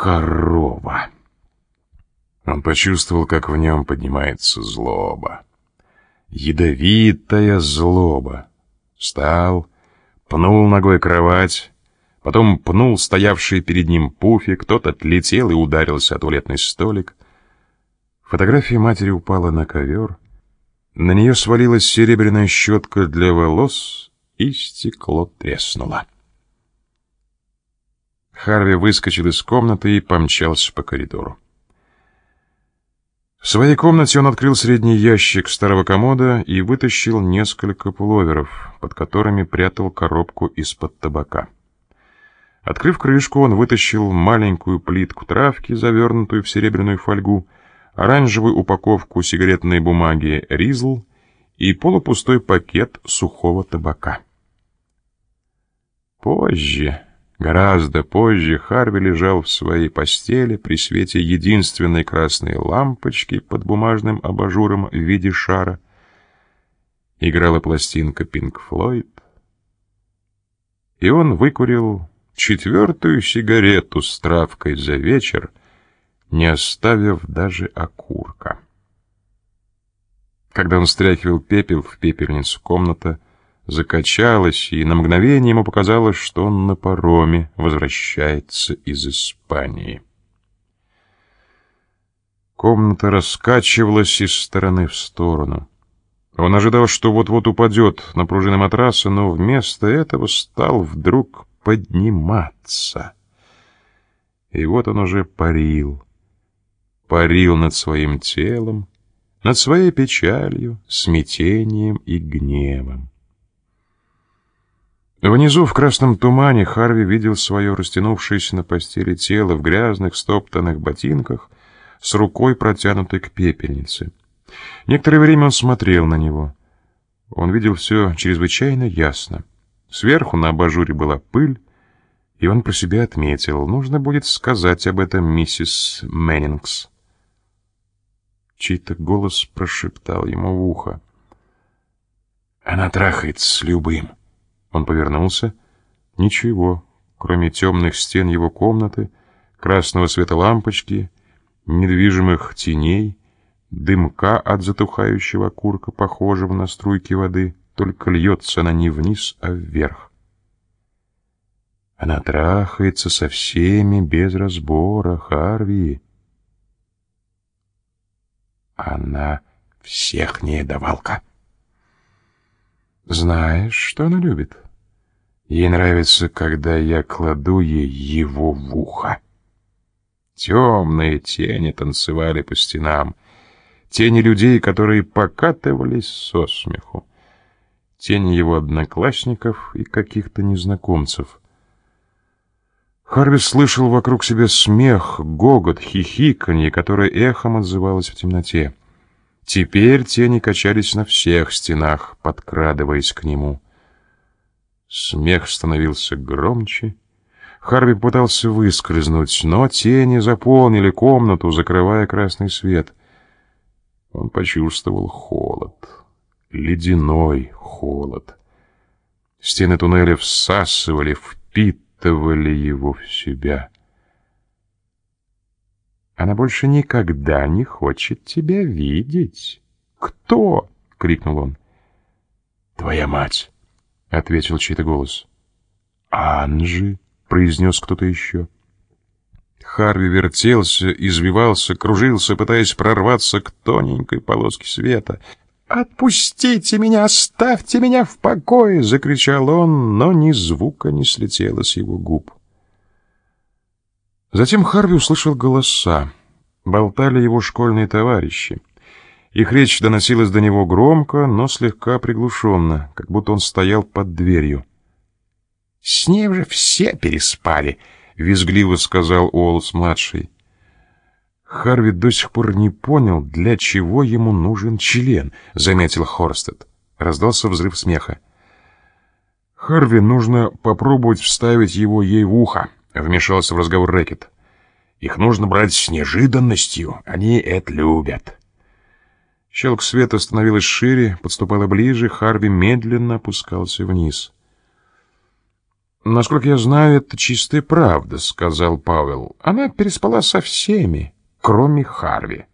корова. Он почувствовал, как в нем поднимается злоба. Ядовитая злоба. Встал, пнул ногой кровать, потом пнул стоявший перед ним пуфик, тот отлетел и ударился о туалетный столик. Фотография матери упала на ковер. На нее свалилась серебряная щетка для волос, и стекло треснуло. Харви выскочил из комнаты и помчался по коридору. В своей комнате он открыл средний ящик старого комода и вытащил несколько пуловеров, под которыми прятал коробку из-под табака. Открыв крышку, он вытащил маленькую плитку травки, завернутую в серебряную фольгу, оранжевую упаковку сигаретной бумаги «Ризл» и полупустой пакет сухого табака. Позже, гораздо позже, Харви лежал в своей постели при свете единственной красной лампочки под бумажным абажуром в виде шара. Играла пластинка «Пинк Флойд», и он выкурил четвертую сигарету с травкой за вечер, не оставив даже окурка. Когда он стряхивал пепел в пепельницу, комната закачалась, и на мгновение ему показалось, что он на пароме возвращается из Испании. Комната раскачивалась из стороны в сторону. Он ожидал, что вот-вот упадет на пружины матраса, но вместо этого стал вдруг подниматься. И вот он уже парил, парил над своим телом, над своей печалью, смятением и гневом. Внизу в красном тумане Харви видел свое растянувшееся на постели тело в грязных стоптанных ботинках с рукой протянутой к пепельнице. Некоторое время он смотрел на него. Он видел все чрезвычайно ясно. Сверху на абажуре была пыль, и он про себя отметил, нужно будет сказать об этом миссис Мэннингс. Чей-то голос прошептал ему в ухо. «Она трахается с любым». Он повернулся. Ничего, кроме темных стен его комнаты, красного света лампочки, недвижимых теней, дымка от затухающего окурка, похожего на струйки воды, только льется она не вниз, а вверх. Она трахается со всеми без разбора, Харви. Она всех не давалка. Знаешь, что она любит? Ей нравится, когда я кладу ей его в ухо. Темные тени танцевали по стенам. Тени людей, которые покатывались со смеху. Тени его одноклассников и каких-то незнакомцев. Харви слышал вокруг себя смех, гогот, хихиканье, которое эхом отзывалось в темноте. Теперь тени качались на всех стенах, подкрадываясь к нему. Смех становился громче. Харви пытался выскользнуть, но тени заполнили комнату, закрывая красный свет. Он почувствовал холод, ледяной холод. Стены туннеля всасывали, впитывали его в себя. Она больше никогда не хочет тебя видеть. Кто? крикнул он. Твоя мать, ответил чей-то голос. Анжи, произнес кто-то еще. Харви вертелся, извивался, кружился, пытаясь прорваться к тоненькой полоске света. «Отпустите меня, оставьте меня в покое!» — закричал он, но ни звука не слетело с его губ. Затем Харви услышал голоса. Болтали его школьные товарищи. Их речь доносилась до него громко, но слегка приглушенно, как будто он стоял под дверью. «С ней уже все переспали», — визгливо сказал Уоллс-младший. Харви до сих пор не понял, для чего ему нужен член, — заметил Хорстед. Раздался взрыв смеха. «Харви нужно попробовать вставить его ей в ухо», — вмешался в разговор Рэкет. «Их нужно брать с неожиданностью, они это любят». Щелк света становилась шире, подступала ближе, Харви медленно опускался вниз. «Насколько я знаю, это чистая правда», — сказал Пауэлл. «Она переспала со всеми, кроме Харви.